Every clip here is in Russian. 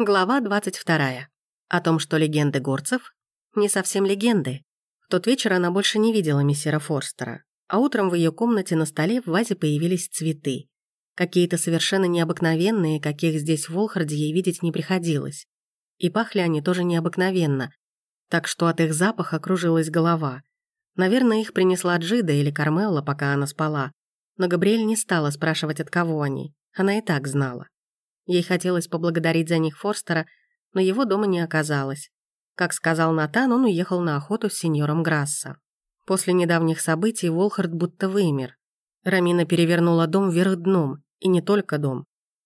Глава 22. О том, что легенды горцев не совсем легенды. В тот вечер она больше не видела мессира Форстера, а утром в ее комнате на столе в вазе появились цветы. Какие-то совершенно необыкновенные, каких здесь в Волхарде ей видеть не приходилось. И пахли они тоже необыкновенно, так что от их запаха кружилась голова. Наверное, их принесла Джида или Кармелла, пока она спала. Но Габриэль не стала спрашивать, от кого они. Она и так знала. Ей хотелось поблагодарить за них Форстера, но его дома не оказалось. Как сказал Натан, он уехал на охоту с сеньором Грасса. После недавних событий Волхард будто вымер. Рамина перевернула дом вверх дном, и не только дом.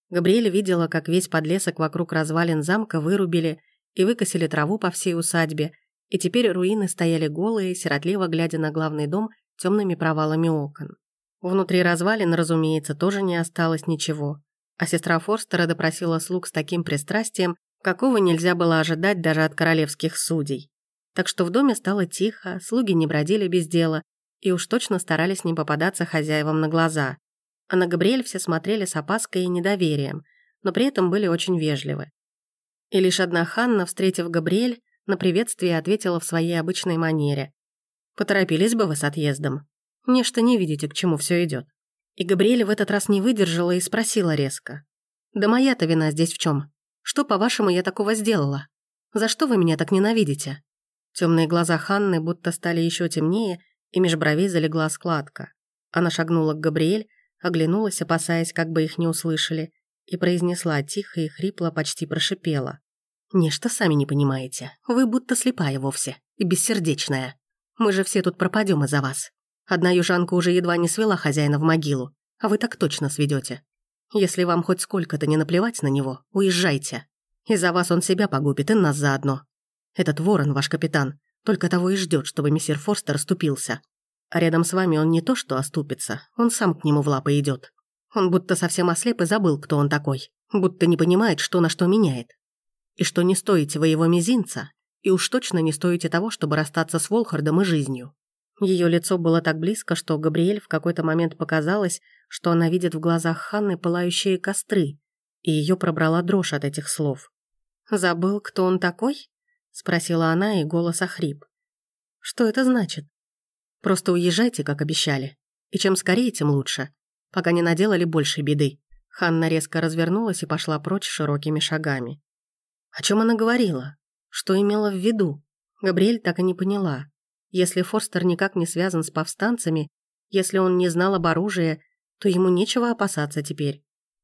Габриэль видела, как весь подлесок вокруг развалин замка вырубили и выкосили траву по всей усадьбе, и теперь руины стояли голые, сиротливо глядя на главный дом темными провалами окон. Внутри развалин, разумеется, тоже не осталось ничего а сестра Форстера допросила слуг с таким пристрастием, какого нельзя было ожидать даже от королевских судей. Так что в доме стало тихо, слуги не бродили без дела и уж точно старались не попадаться хозяевам на глаза. А на Габриэль все смотрели с опаской и недоверием, но при этом были очень вежливы. И лишь одна Ханна, встретив Габриэль, на приветствие ответила в своей обычной манере. «Поторопились бы вы с отъездом. Нечто не видите, к чему все идет. И Габриэль в этот раз не выдержала и спросила резко. «Да моя-то вина здесь в чем? Что, по-вашему, я такого сделала? За что вы меня так ненавидите?» Темные глаза Ханны будто стали еще темнее, и меж бровей залегла складка. Она шагнула к Габриэль, оглянулась, опасаясь, как бы их не услышали, и произнесла тихо и хрипло, почти прошипела. «Нечто сами не понимаете. Вы будто слепая вовсе и бессердечная. Мы же все тут пропадем из-за вас. Одна южанка уже едва не свела хозяина в могилу, а вы так точно сведете. Если вам хоть сколько-то не наплевать на него, уезжайте. Из-за вас он себя погубит и нас заодно. Этот ворон, ваш капитан, только того и ждет, чтобы мессир Форстер оступился. А рядом с вами он не то что оступится, он сам к нему в лапы идет. Он будто совсем ослеп и забыл, кто он такой. Будто не понимает, что на что меняет. И что не стоите вы его мизинца, и уж точно не стоите того, чтобы расстаться с Волхардом и жизнью. Ее лицо было так близко, что Габриэль в какой-то момент показалось, что она видит в глазах Ханны пылающие костры, и ее пробрала дрожь от этих слов. «Забыл, кто он такой?» — спросила она, и голос охрип. «Что это значит?» «Просто уезжайте, как обещали. И чем скорее, тем лучше. Пока не наделали больше беды». Ханна резко развернулась и пошла прочь широкими шагами. О чем она говорила? Что имела в виду? Габриэль так и не поняла. Если Форстер никак не связан с повстанцами, если он не знал об оружии, то ему нечего опасаться теперь.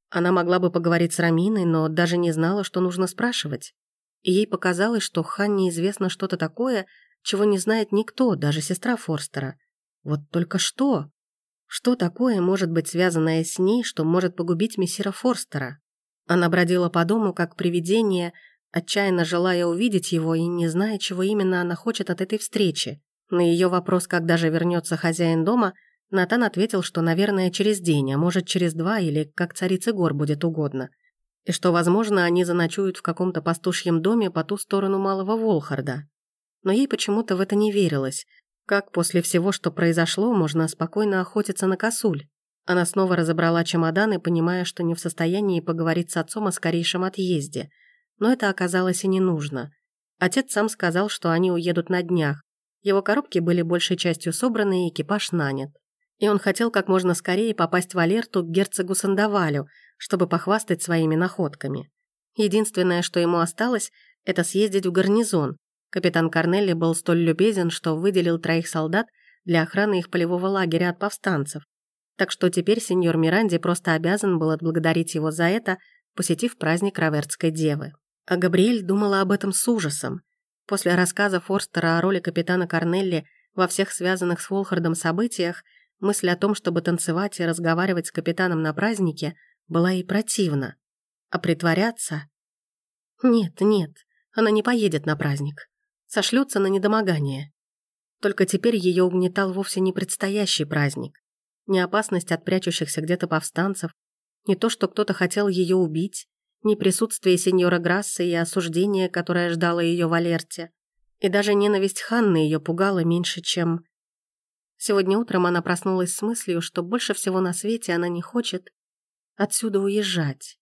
Она могла бы поговорить с Раминой, но даже не знала, что нужно спрашивать. И ей показалось, что Ханне известно что-то такое, чего не знает никто, даже сестра Форстера. Вот только что? Что такое может быть связанное с ней, что может погубить мессира Форстера? Она бродила по дому, как привидение, отчаянно желая увидеть его и не зная, чего именно она хочет от этой встречи. На ее вопрос, когда же вернется хозяин дома, Натан ответил, что, наверное, через день, а может, через два или как царице гор будет угодно. И что, возможно, они заночуют в каком-то пастушьем доме по ту сторону Малого Волхарда. Но ей почему-то в это не верилось. Как после всего, что произошло, можно спокойно охотиться на косуль? Она снова разобрала чемоданы, понимая, что не в состоянии поговорить с отцом о скорейшем отъезде. Но это оказалось и не нужно. Отец сам сказал, что они уедут на днях, его коробки были большей частью собраны и экипаж нанят. И он хотел как можно скорее попасть в Алерту к герцогу Сандавалю, чтобы похвастать своими находками. Единственное, что ему осталось, это съездить в гарнизон. Капитан Корнелли был столь любезен, что выделил троих солдат для охраны их полевого лагеря от повстанцев. Так что теперь сеньор Миранди просто обязан был отблагодарить его за это, посетив праздник Равертской девы. А Габриэль думала об этом с ужасом. После рассказа Форстера о роли капитана Корнелли во всех связанных с Волхардом событиях, мысль о том, чтобы танцевать и разговаривать с капитаном на празднике, была ей противна. А притворяться? Нет, нет, она не поедет на праздник. Сошлется на недомогание. Только теперь ее угнетал вовсе не предстоящий праздник. Не опасность от прячущихся где-то повстанцев, не то, что кто-то хотел ее убить, ни присутствие сеньора Грасса и осуждение, которое ждало ее в Алерте. И даже ненависть Ханны ее пугала меньше, чем... Сегодня утром она проснулась с мыслью, что больше всего на свете она не хочет отсюда уезжать.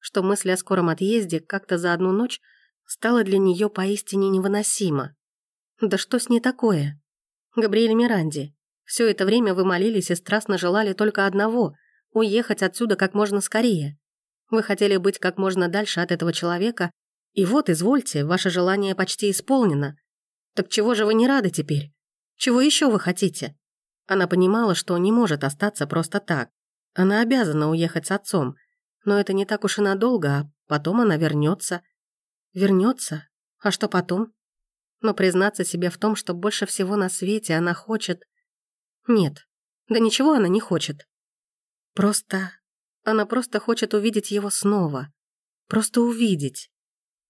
что мысль о скором отъезде как-то за одну ночь стала для нее поистине невыносима. Да что с ней такое? Габриэль Миранди, все это время вы молились и страстно желали только одного — уехать отсюда как можно скорее. Вы хотели быть как можно дальше от этого человека, и вот, извольте, ваше желание почти исполнено. Так чего же вы не рады теперь? Чего еще вы хотите? Она понимала, что не может остаться просто так. Она обязана уехать с отцом, но это не так уж и надолго, а потом она вернется. Вернется? А что потом? Но признаться себе в том, что больше всего на свете она хочет... Нет, да ничего она не хочет. Просто... Она просто хочет увидеть его снова. Просто увидеть.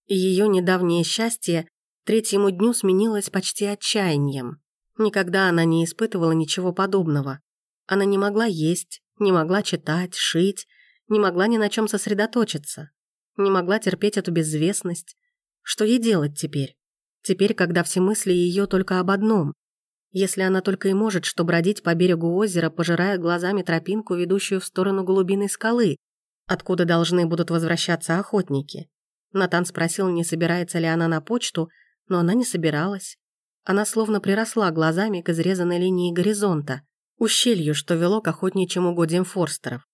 И ее недавнее счастье третьему дню сменилось почти отчаянием. Никогда она не испытывала ничего подобного. Она не могла есть, не могла читать, шить, не могла ни на чем сосредоточиться. Не могла терпеть эту безвестность. Что ей делать теперь? Теперь, когда все мысли ее только об одном. Если она только и может, что бродить по берегу озера, пожирая глазами тропинку, ведущую в сторону голубиной скалы, откуда должны будут возвращаться охотники. Натан спросил, не собирается ли она на почту, но она не собиралась. Она словно приросла глазами к изрезанной линии горизонта, ущелью, что вело к охотничьим угодьям Форстеров.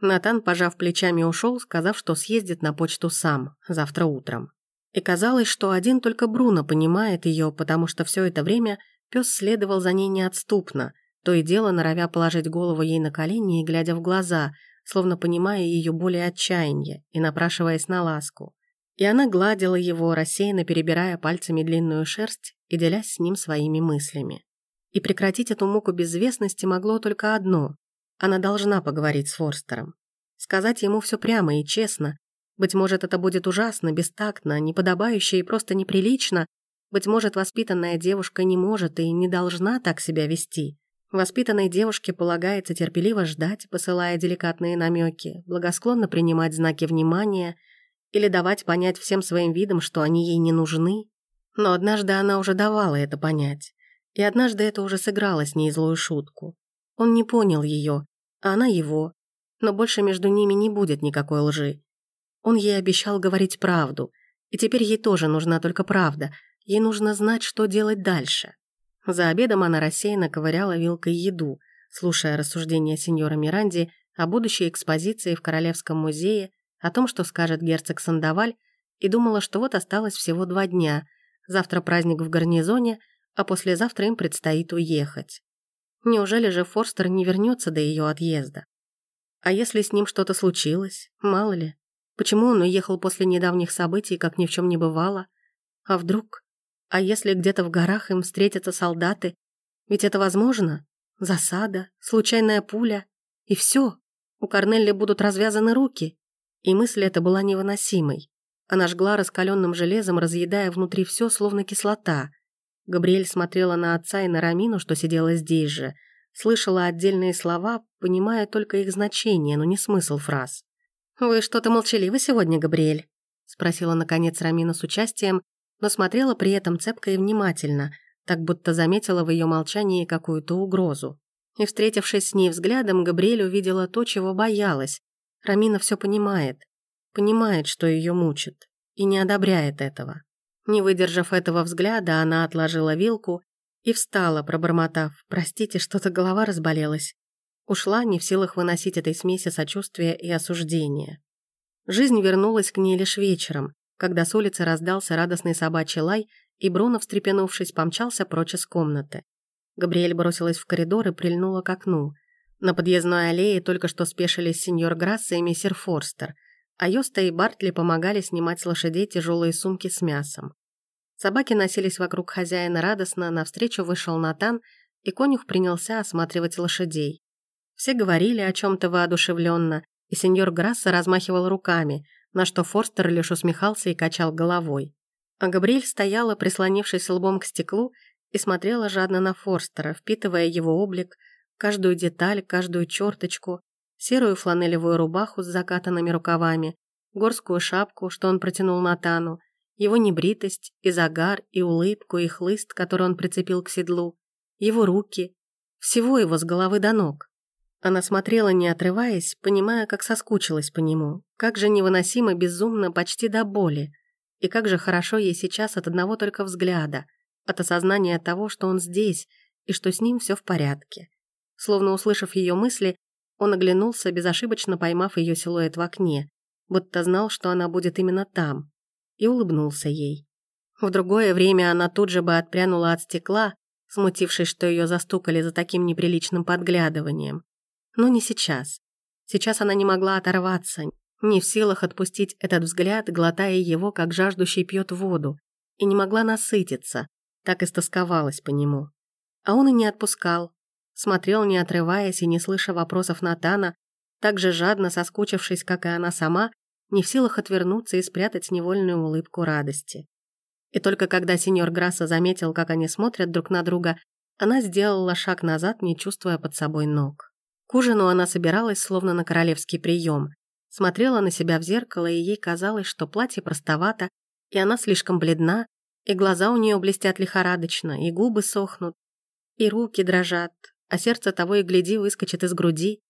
Натан, пожав плечами, ушел, сказав, что съездит на почту сам, завтра утром. И казалось, что один только Бруно понимает ее, потому что все это время пес следовал за ней неотступно, то и дело норовя положить голову ей на колени и глядя в глаза, словно понимая ее более отчаяние и напрашиваясь на ласку. И она гладила его, рассеянно перебирая пальцами длинную шерсть и делясь с ним своими мыслями. И прекратить эту муку безвестности могло только одно. Она должна поговорить с Форстером. Сказать ему все прямо и честно. Быть может, это будет ужасно, бестактно, неподобающе и просто неприлично. Быть может, воспитанная девушка не может и не должна так себя вести. Воспитанной девушке полагается терпеливо ждать, посылая деликатные намеки, благосклонно принимать знаки внимания – или давать понять всем своим видом, что они ей не нужны. Но однажды она уже давала это понять. И однажды это уже сыграло с ней злую шутку. Он не понял ее, а она его. Но больше между ними не будет никакой лжи. Он ей обещал говорить правду. И теперь ей тоже нужна только правда. Ей нужно знать, что делать дальше. За обедом она рассеянно ковыряла вилкой еду, слушая рассуждения сеньора Миранди о будущей экспозиции в Королевском музее о том, что скажет герцог Сандаваль, и думала, что вот осталось всего два дня. Завтра праздник в гарнизоне, а послезавтра им предстоит уехать. Неужели же Форстер не вернется до ее отъезда? А если с ним что-то случилось? Мало ли. Почему он уехал после недавних событий, как ни в чем не бывало? А вдруг? А если где-то в горах им встретятся солдаты? Ведь это возможно? Засада, случайная пуля. И все. У Корнелли будут развязаны руки. И мысль эта была невыносимой. Она жгла раскаленным железом, разъедая внутри все, словно кислота. Габриэль смотрела на отца и на Рамину, что сидела здесь же, слышала отдельные слова, понимая только их значение, но не смысл фраз. «Вы что-то молчаливы сегодня, Габриэль?» — спросила, наконец, Рамина с участием, но смотрела при этом цепко и внимательно, так будто заметила в ее молчании какую-то угрозу. И, встретившись с ней взглядом, Габриэль увидела то, чего боялась, Рамина все понимает. Понимает, что ее мучит. И не одобряет этого. Не выдержав этого взгляда, она отложила вилку и встала, пробормотав «Простите, что-то голова разболелась». Ушла, не в силах выносить этой смеси сочувствия и осуждения. Жизнь вернулась к ней лишь вечером, когда с улицы раздался радостный собачий лай, и Бруно, встрепенувшись, помчался прочь из комнаты. Габриэль бросилась в коридор и прильнула к окну – на подъездной аллее только что спешились сеньор Грасса и мистер Форстер, а Йоста и Бартли помогали снимать с лошадей тяжелые сумки с мясом. Собаки носились вокруг хозяина радостно, навстречу вышел Натан, и конюх принялся осматривать лошадей. Все говорили о чем-то воодушевленно, и сеньор Грасса размахивал руками, на что Форстер лишь усмехался и качал головой. А Габриэль стояла, прислонившись лбом к стеклу, и смотрела жадно на Форстера, впитывая его облик, каждую деталь, каждую черточку, серую фланелевую рубаху с закатанными рукавами, горскую шапку, что он протянул Натану, его небритость, и загар, и улыбку, и хлыст, который он прицепил к седлу, его руки, всего его с головы до ног. Она смотрела, не отрываясь, понимая, как соскучилась по нему, как же невыносимо, безумно, почти до боли. И как же хорошо ей сейчас от одного только взгляда, от осознания того, что он здесь и что с ним все в порядке. Словно услышав ее мысли, он оглянулся, безошибочно поймав ее силуэт в окне, будто знал, что она будет именно там, и улыбнулся ей. В другое время она тут же бы отпрянула от стекла, смутившись, что ее застукали за таким неприличным подглядыванием. Но не сейчас. Сейчас она не могла оторваться, не в силах отпустить этот взгляд, глотая его, как жаждущий пьет воду, и не могла насытиться, так истосковалась по нему. А он и не отпускал, смотрел, не отрываясь и не слыша вопросов Натана, так же жадно соскучившись, как и она сама, не в силах отвернуться и спрятать невольную улыбку радости. И только когда сеньор Грасса заметил, как они смотрят друг на друга, она сделала шаг назад, не чувствуя под собой ног. К ужину она собиралась словно на королевский прием. Смотрела на себя в зеркало, и ей казалось, что платье простовато, и она слишком бледна, и глаза у нее блестят лихорадочно, и губы сохнут, и руки дрожат, а сердце того и гляди выскочит из груди.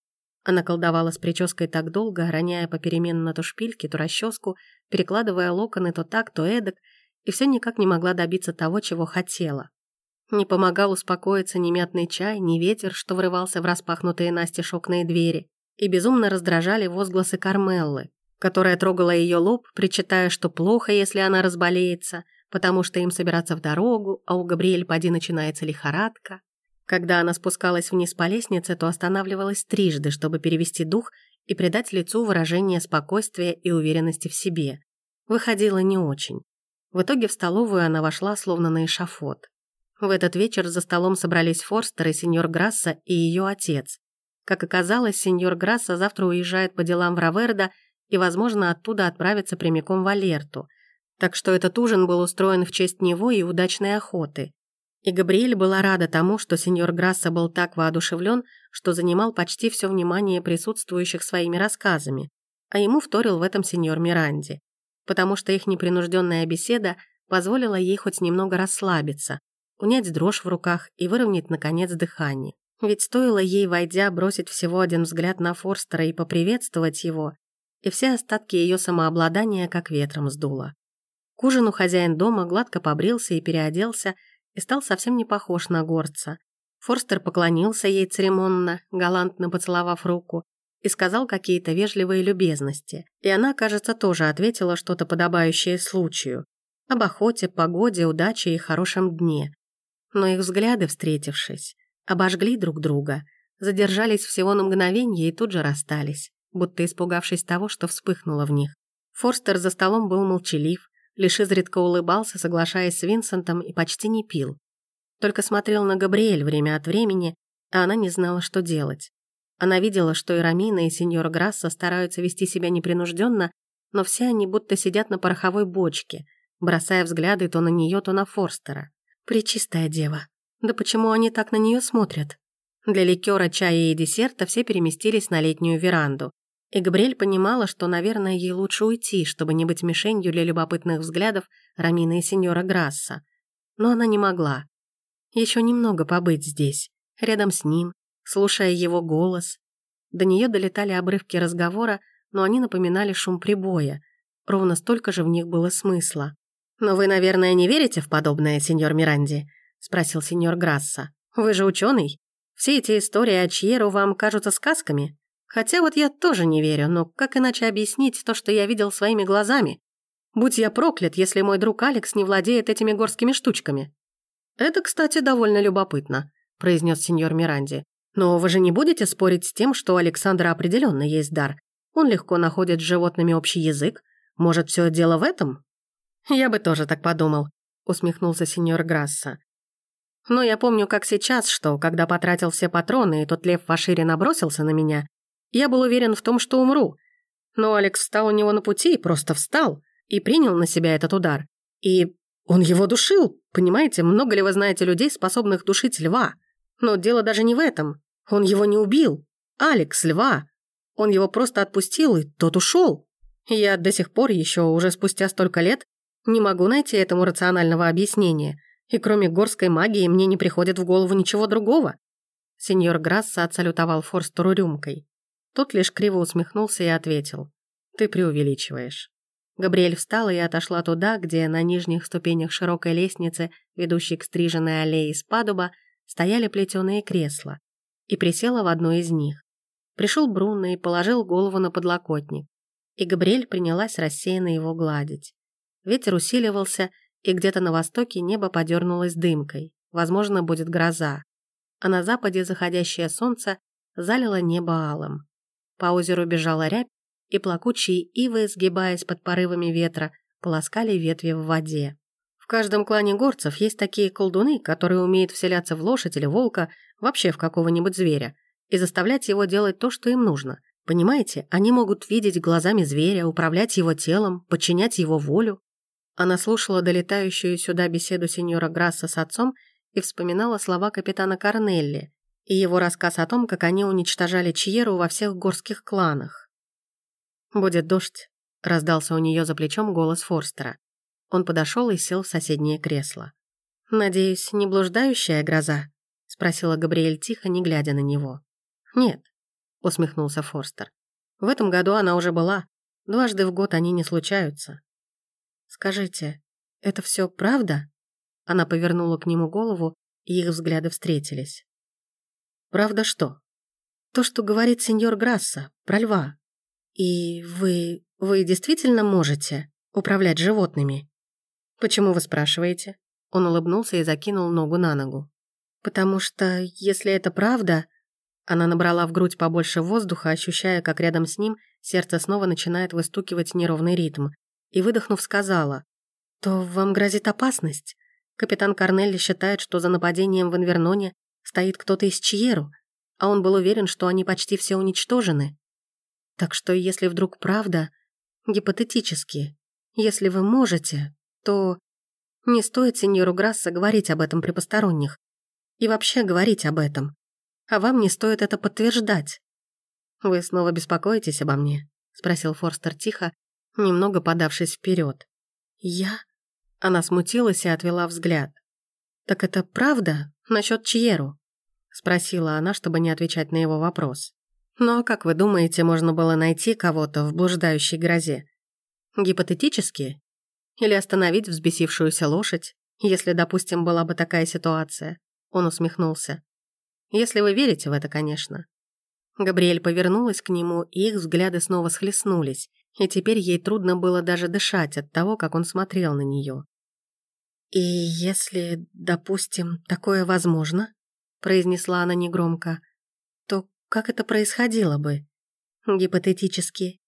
Она колдовала с прической так долго, роняя попеременно то шпильки, то расческу, перекладывая локоны то так, то эдак, и все никак не могла добиться того, чего хотела. Не помогал успокоиться ни мятный чай, ни ветер, что врывался в распахнутые настежь окна и двери, и безумно раздражали возгласы Кармеллы, которая трогала ее лоб, причитая, что плохо, если она разболеется, потому что им собираться в дорогу, а у Габриэль поди начинается лихорадка. Когда она спускалась вниз по лестнице, то останавливалась трижды, чтобы перевести дух и придать лицу выражение спокойствия и уверенности в себе. Выходило не очень. В итоге в столовую она вошла словно на эшафот. В этот вечер за столом собрались Форстер и сеньор Грасса и ее отец. Как оказалось, сеньор Грасса завтра уезжает по делам в Равердо и, возможно, оттуда отправится прямиком в Алерту. Так что этот ужин был устроен в честь него и удачной охоты. И Габриэль была рада тому, что сеньор Грасса был так воодушевлен, что занимал почти все внимание присутствующих своими рассказами, а ему вторил в этом сеньор Миранди, потому что их непринужденная беседа позволила ей хоть немного расслабиться, унять дрожь в руках и выровнять, наконец, дыхание. Ведь стоило ей, войдя, бросить всего один взгляд на Форстера и поприветствовать его, и все остатки ее самообладания как ветром сдуло. К ужину хозяин дома гладко побрился и переоделся, и стал совсем не похож на горца. Форстер поклонился ей церемонно, галантно поцеловав руку, и сказал какие-то вежливые любезности. И она, кажется, тоже ответила что-то подобающее случаю. Об охоте, погоде, удаче и хорошем дне но их взгляды, встретившись, обожгли друг друга, задержались всего на мгновение и тут же расстались, будто испугавшись того, что вспыхнуло в них. Форстер за столом был молчалив, лишь изредка улыбался, соглашаясь с Винсентом, и почти не пил. Только смотрел на Габриэль время от времени, а она не знала, что делать. Она видела, что и Рамина, и сеньор Грасса стараются вести себя непринужденно, но все они будто сидят на пороховой бочке, бросая взгляды то на нее, то на Форстера. Пречистая дева. Да почему они так на нее смотрят? Для ликера, чая и десерта все переместились на летнюю веранду. И Габриэль понимала, что, наверное, ей лучше уйти, чтобы не быть мишенью для любопытных взглядов Рамины и сеньора Грасса. Но она не могла. Еще немного побыть здесь, рядом с ним, слушая его голос. До нее долетали обрывки разговора, но они напоминали шум прибоя. Ровно столько же в них было смысла. «Но вы, наверное, не верите в подобное, сеньор Миранди?» — спросил сеньор Грасса. «Вы же ученый. Все эти истории о Чьеру вам кажутся сказками. Хотя вот я тоже не верю, но как иначе объяснить то, что я видел своими глазами? Будь я проклят, если мой друг Алекс не владеет этими горскими штучками». «Это, кстати, довольно любопытно», — произнес сеньор Миранди. «Но вы же не будете спорить с тем, что у Александра определенно есть дар. Он легко находит с животными общий язык. Может, все дело в этом?» «Я бы тоже так подумал», — усмехнулся сеньор Грасса. «Но я помню, как сейчас, что, когда потратил все патроны, и тот лев в Ашире набросился на меня, я был уверен в том, что умру. Но Алекс встал у него на пути, и просто встал, и принял на себя этот удар. И он его душил, понимаете? Много ли вы знаете людей, способных душить льва? Но дело даже не в этом. Он его не убил. Алекс, льва. Он его просто отпустил, и тот ушел. Я до сих пор, еще уже спустя столько лет, не могу найти этому рационального объяснения, и кроме горской магии мне не приходит в голову ничего другого. Сеньор Грасса отсалютовал Форстеру рюмкой. Тот лишь криво усмехнулся и ответил. «Ты преувеличиваешь». Габриэль встала и отошла туда, где на нижних ступенях широкой лестницы, ведущей к стриженной аллее из падуба, стояли плетеные кресла, и присела в одно из них. Пришел Бруно и положил голову на подлокотник, и Габриэль принялась рассеянно его гладить. Ветер усиливался, и где-то на востоке небо подернулось дымкой. Возможно, будет гроза. А на западе заходящее солнце залило небо алым. По озеру бежала рябь, и плакучие ивы, сгибаясь под порывами ветра, полоскали ветви в воде. В каждом клане горцев есть такие колдуны, которые умеют вселяться в лошадь или волка, вообще в какого-нибудь зверя, и заставлять его делать то, что им нужно. Понимаете, они могут видеть глазами зверя, управлять его телом, подчинять его волю. Она слушала долетающую сюда беседу сеньора Грасса с отцом и вспоминала слова капитана Корнелли и его рассказ о том, как они уничтожали Чьеру во всех горских кланах. «Будет дождь», — раздался у нее за плечом голос Форстера. Он подошел и сел в соседнее кресло. «Надеюсь, не блуждающая гроза?» — спросила Габриэль тихо, не глядя на него. «Нет», — усмехнулся Форстер. «В этом году она уже была. Дважды в год они не случаются». «Скажите, это все правда?» Она повернула к нему голову, и их взгляды встретились. «Правда что?» «То, что говорит сеньор Грасса, про льва. «И вы... вы действительно можете управлять животными?» «Почему вы спрашиваете?» Он улыбнулся и закинул ногу на ногу. «Потому что, если это правда...» Она набрала в грудь побольше воздуха, ощущая, как рядом с ним сердце снова начинает выстукивать неровный ритм, и, выдохнув, сказала, «То вам грозит опасность. Капитан Корнелли считает, что за нападением в Инверноне стоит кто-то из Чьеру, а он был уверен, что они почти все уничтожены. Так что если вдруг правда, гипотетически, если вы можете, то не стоит сеньору Грасса говорить об этом при посторонних. И вообще говорить об этом. А вам не стоит это подтверждать. «Вы снова беспокоитесь обо мне?» — спросил Форстер тихо, немного подавшись вперед. «Я?» Она смутилась и отвела взгляд. «Так это правда насчет Чьеру?» — спросила она, чтобы не отвечать на его вопрос. Ну а как вы думаете, можно было найти кого-то в блуждающей грозе? Гипотетически? Или остановить взбесившуюся лошадь, если, допустим, была бы такая ситуация? Он усмехнулся. Если вы верите в это, конечно. Габриэль повернулась к нему, и их взгляды снова схлестнулись, и теперь ей трудно было даже дышать от того, как он смотрел на нее. «И если, допустим, такое возможно», — произнесла она негромко, как это происходило бы? Гипотетически.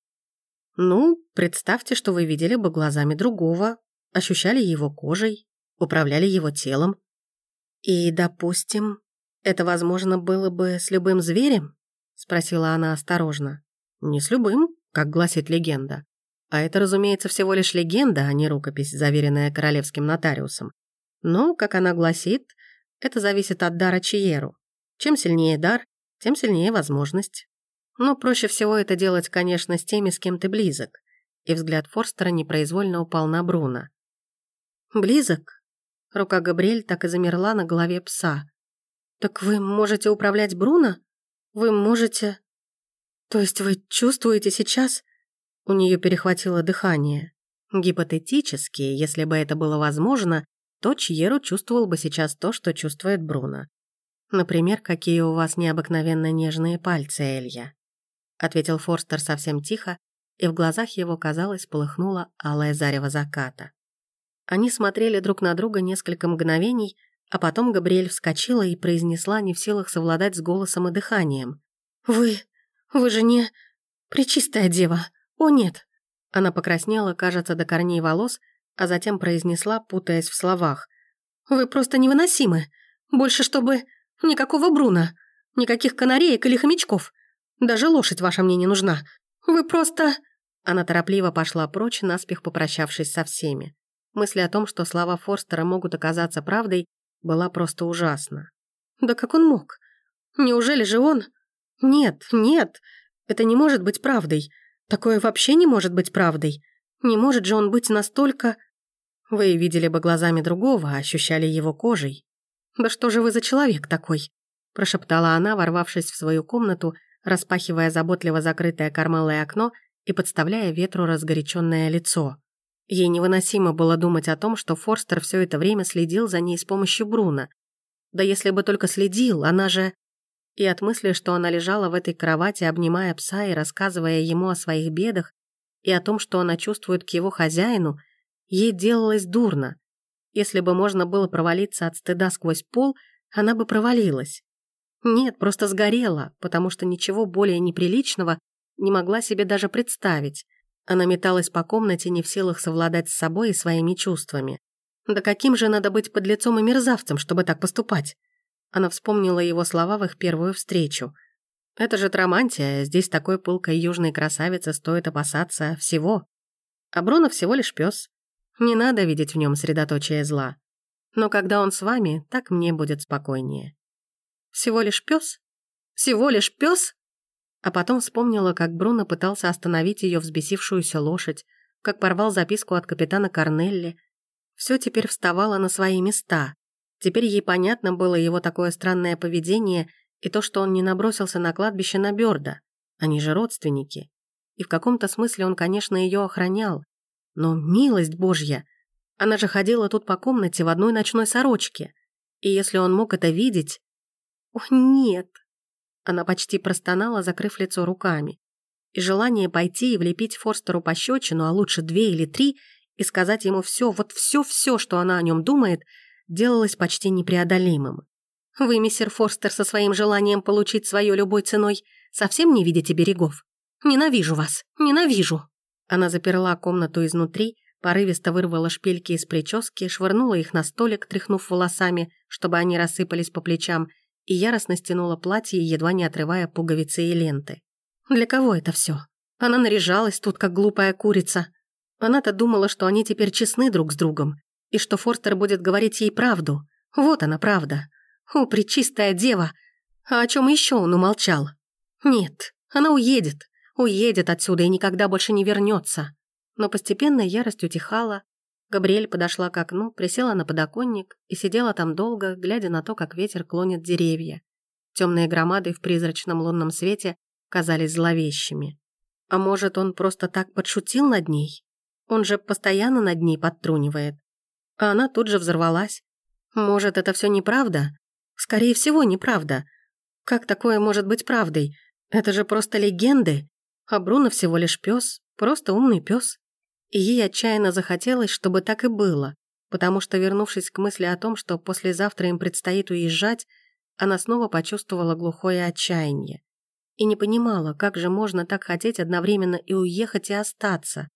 Ну, представьте, что вы видели бы глазами другого, ощущали его кожей, управляли его телом. И, допустим, это возможно было бы с любым зверем? Спросила она осторожно. Не с любым, как гласит легенда. А это, разумеется, всего лишь легенда, а не рукопись, заверенная королевским нотариусом. Но, как она гласит, это зависит от дара Чиеру. Чем сильнее дар, тем сильнее возможность. Но проще всего это делать, конечно, с теми, с кем ты близок. И взгляд Форстера непроизвольно упал на Бруно. «Близок?» Рука Габриэль так и замерла на голове пса. «Так вы можете управлять Бруно? Вы можете...» «То есть вы чувствуете сейчас...» У нее перехватило дыхание. Гипотетически, если бы это было возможно, то Чьеру чувствовал бы сейчас то, что чувствует Бруно. «Например, какие у вас необыкновенно нежные пальцы, Элья», ответил Форстер совсем тихо, и в глазах его, казалось, полыхнуло алое зарево заката. Они смотрели друг на друга несколько мгновений, а потом Габриэль вскочила и произнесла, не в силах совладать с голосом и дыханием. «Вы... вы же не... Пречистая дева! О, нет!» Она покраснела, кажется, до корней волос, а затем произнесла, путаясь в словах. «Вы просто невыносимы! Больше, чтобы... Никакого Бруна, никаких канареек или хомячков. Даже лошадь ваша мне не нужна. Вы просто...» Она торопливо пошла прочь, наспех попрощавшись со всеми. Мысль о том, что слова Форстера могут оказаться правдой, была просто ужасна. «Да как он мог? Неужели же он...» «Нет, нет, это не может быть правдой. Такое вообще не может быть правдой. Не может же он быть настолько...» Вы видели бы глазами другого, ощущали его кожей. Да что же вы за человек такой? прошептала она, ворвавшись в свою комнату, распахивая заботливо закрытое кармалое окно и подставляя ветру разгоряченное лицо. Ей невыносимо было думать о том, что Форстер все это время следил за ней с помощью Бруна. Да если бы только следил, она же... И от мысли, что она лежала в этой кровати, обнимая пса и рассказывая ему о своих бедах, и о том, что она чувствует к его хозяину, ей делалось дурно. Если бы можно было провалиться от стыда сквозь пол, она бы провалилась. Нет, просто сгорела, потому что ничего более неприличного не могла себе даже представить. Она металась по комнате, не в силах совладать с собой и своими чувствами. Да каким же надо быть подлецом и мерзавцем, чтобы так поступать? Она вспомнила его слова в их первую встречу. «Это же Трамантия, здесь такой пылкой южной красавицы стоит опасаться всего. А Бруно всего лишь пес. Не надо видеть в нем средоточие зла. Но когда он с вами, так мне будет спокойнее». «Всего лишь пес? Всего лишь пес? А потом вспомнила, как Бруно пытался остановить ее взбесившуюся лошадь, как порвал записку от капитана Корнелли. Все теперь вставало на свои места. Теперь ей понятно было его такое странное поведение и то, что он не набросился на кладбище на Бёрда. Они же родственники. И в каком-то смысле он, конечно, ее охранял. Но милость божья! Она же ходила тут по комнате в одной ночной сорочке. И если он мог это видеть... О, нет! Она почти простонала, закрыв лицо руками. И желание пойти и влепить Форстеру пощечину, а лучше две или три, и сказать ему все, вот все-все, что она о нем думает, делалось почти непреодолимым. «Вы, мистер Форстер, со своим желанием получить свое любой ценой, совсем не видите берегов? Ненавижу вас, ненавижу!» Она заперла комнату изнутри, порывисто вырвала шпильки из прически, швырнула их на столик, тряхнув волосами, чтобы они рассыпались по плечам, и яростно стянула платье, едва не отрывая пуговицы и ленты. Для кого это все? Она наряжалась тут, как глупая курица. Она-то думала, что они теперь честны друг с другом, и что Форстер будет говорить ей правду. Вот она правда. О, пречистая дева! А о чем еще он умолчал? Нет, она уедет, уедет отсюда и никогда больше не вернется. Но постепенно ярость утихала, Габриэль подошла к окну, присела на подоконник и сидела там долго, глядя на то, как ветер клонит деревья. Темные громады в призрачном лунном свете казались зловещими. А может, он просто так подшутил над ней? Он же постоянно над ней подтрунивает. А она тут же взорвалась. Может, это все неправда? Скорее всего, неправда. Как такое может быть правдой? Это же просто легенды. А Бруно всего лишь пес, просто умный пес. И ей отчаянно захотелось, чтобы так и было, потому что, вернувшись к мысли о том, что послезавтра им предстоит уезжать, она снова почувствовала глухое отчаяние. И не понимала, как же можно так хотеть одновременно и уехать, и остаться,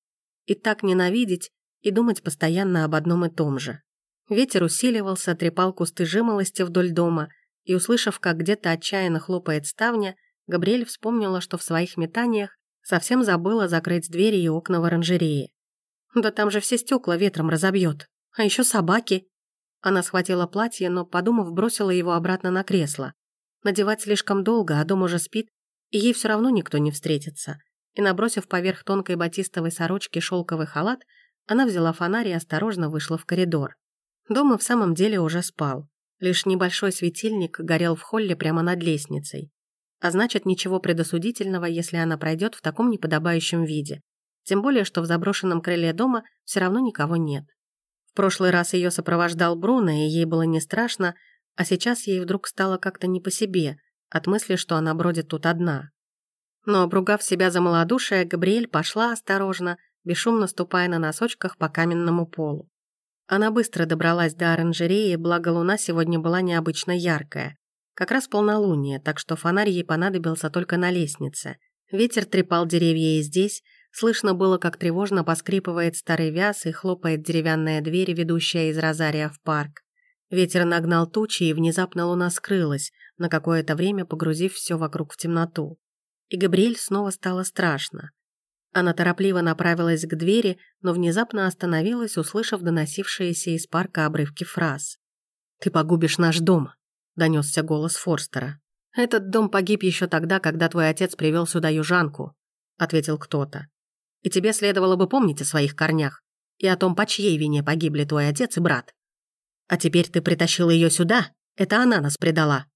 и так ненавидеть, и думать постоянно об одном и том же. Ветер усиливался, трепал кусты жимолости вдоль дома, и, услышав, как где-то отчаянно хлопает ставня, Габриэль вспомнила, что в своих метаниях совсем забыла закрыть двери и окна в оранжерее. Да там же все стекла ветром разобьет. А еще собаки. Она схватила платье, но, подумав, бросила его обратно на кресло. Надевать слишком долго, а дом уже спит, и ей все равно никто не встретится. И, набросив поверх тонкой батистовой сорочки шелковый халат, она взяла фонарь и осторожно вышла в коридор. Дом и в самом деле уже спал. Лишь небольшой светильник горел в холле прямо над лестницей. А значит, ничего предосудительного, если она пройдет в таком неподобающем виде. Тем более, что в заброшенном крыле дома все равно никого нет. В прошлый раз ее сопровождал Бруно, и ей было не страшно, а сейчас ей вдруг стало как-то не по себе, от мысли, что она бродит тут одна. Но, обругав себя за малодушие, Габриэль пошла осторожно, бесшумно ступая на носочках по каменному полу. Она быстро добралась до оранжереи, благо луна сегодня была необычно яркая. Как раз полнолуние, так что фонарь ей понадобился только на лестнице. Ветер трепал деревья и здесь, Слышно было, как тревожно поскрипывает старый вяз и хлопает деревянная дверь, ведущая из розария в парк. Ветер нагнал тучи, и внезапно луна скрылась, на какое-то время погрузив все вокруг в темноту. И Габриэль снова стало страшно. Она торопливо направилась к двери, но внезапно остановилась, услышав доносившиеся из парка обрывки фраз. «Ты погубишь наш дом», — донесся голос Форстера. «Этот дом погиб еще тогда, когда твой отец привел сюда южанку», — ответил кто-то. И тебе следовало бы помнить о своих корнях и о том, по чьей вине погибли твой отец и брат. А теперь ты притащил ее сюда, это она нас предала.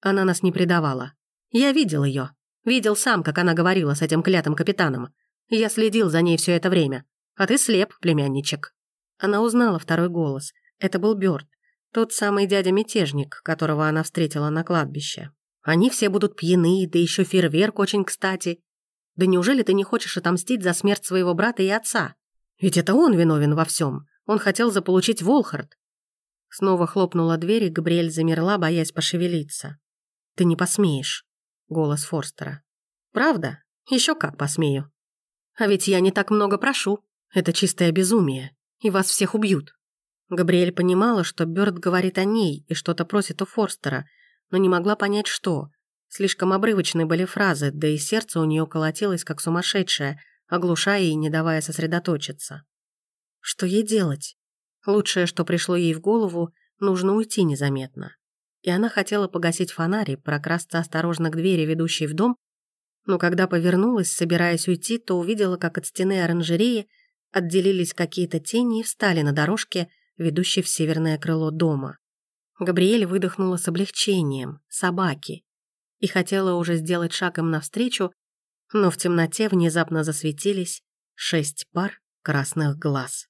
Она нас не предавала. Я видел ее. Видел сам, как она говорила с этим клятым капитаном. Я следил за ней все это время. А ты слеп, племянничек». Она узнала второй голос. Это был Бёрд, тот самый дядя-мятежник, которого она встретила на кладбище. Они все будут пьяны, да еще фейерверк очень кстати. Да неужели ты не хочешь отомстить за смерть своего брата и отца? Ведь это он виновен во всем. Он хотел заполучить Волхард. Снова хлопнула дверь, и Габриэль замерла, боясь пошевелиться. «Ты не посмеешь», — голос Форстера. «Правда? Еще как посмею. А ведь я не так много прошу. Это чистое безумие. И вас всех убьют». Габриэль понимала, что Бёрд говорит о ней и что-то просит у Форстера, но не могла понять, что. Слишком обрывочные были фразы, да и сердце у нее колотилось, как сумасшедшее, оглушая и не давая сосредоточиться. Что ей делать? Лучшее, что пришло ей в голову, нужно уйти незаметно. И она хотела погасить фонарь и прокрасться осторожно к двери, ведущей в дом, но когда повернулась, собираясь уйти, то увидела, как от стены оранжереи отделились какие-то тени и встали на дорожке, ведущей в северное крыло дома. Габриэль выдохнула с облегчением. Собаки. И хотела уже сделать шаг им навстречу, но в темноте внезапно засветились шесть пар красных глаз.